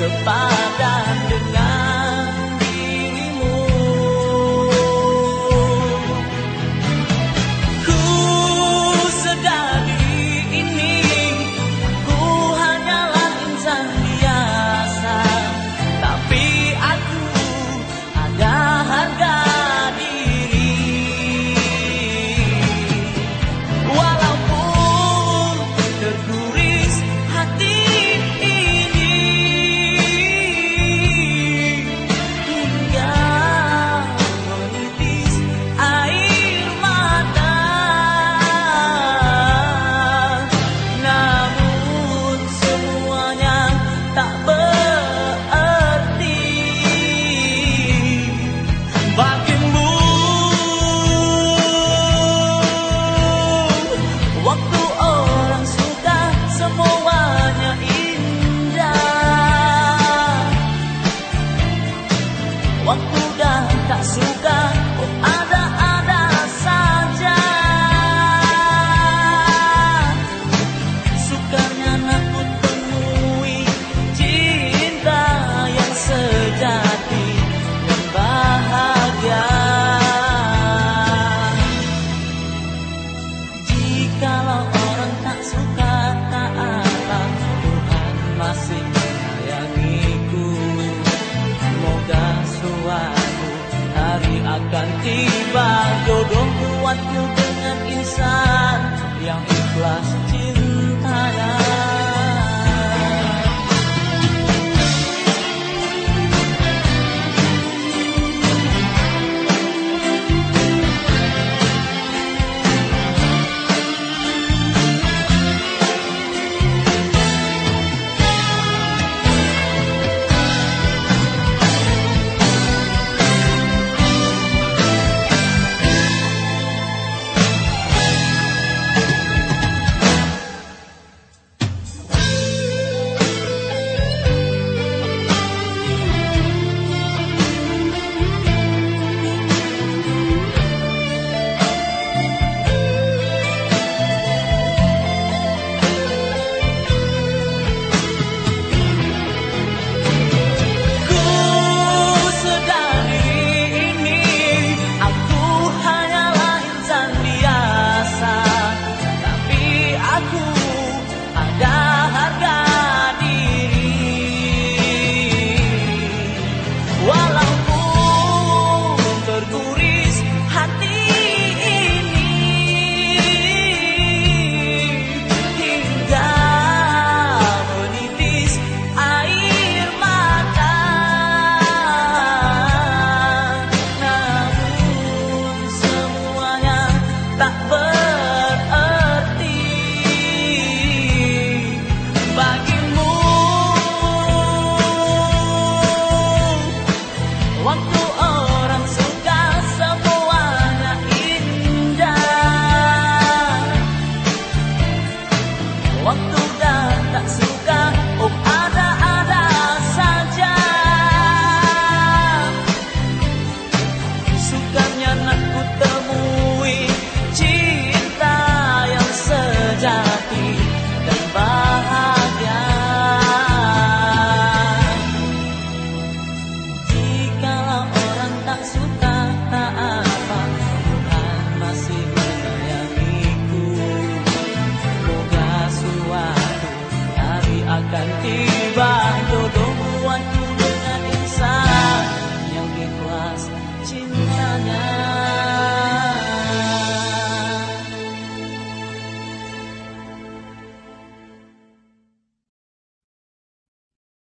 survive. açúcar. akan tiba. Jodoh kuatku dengan insan yang ikhlas. One, two,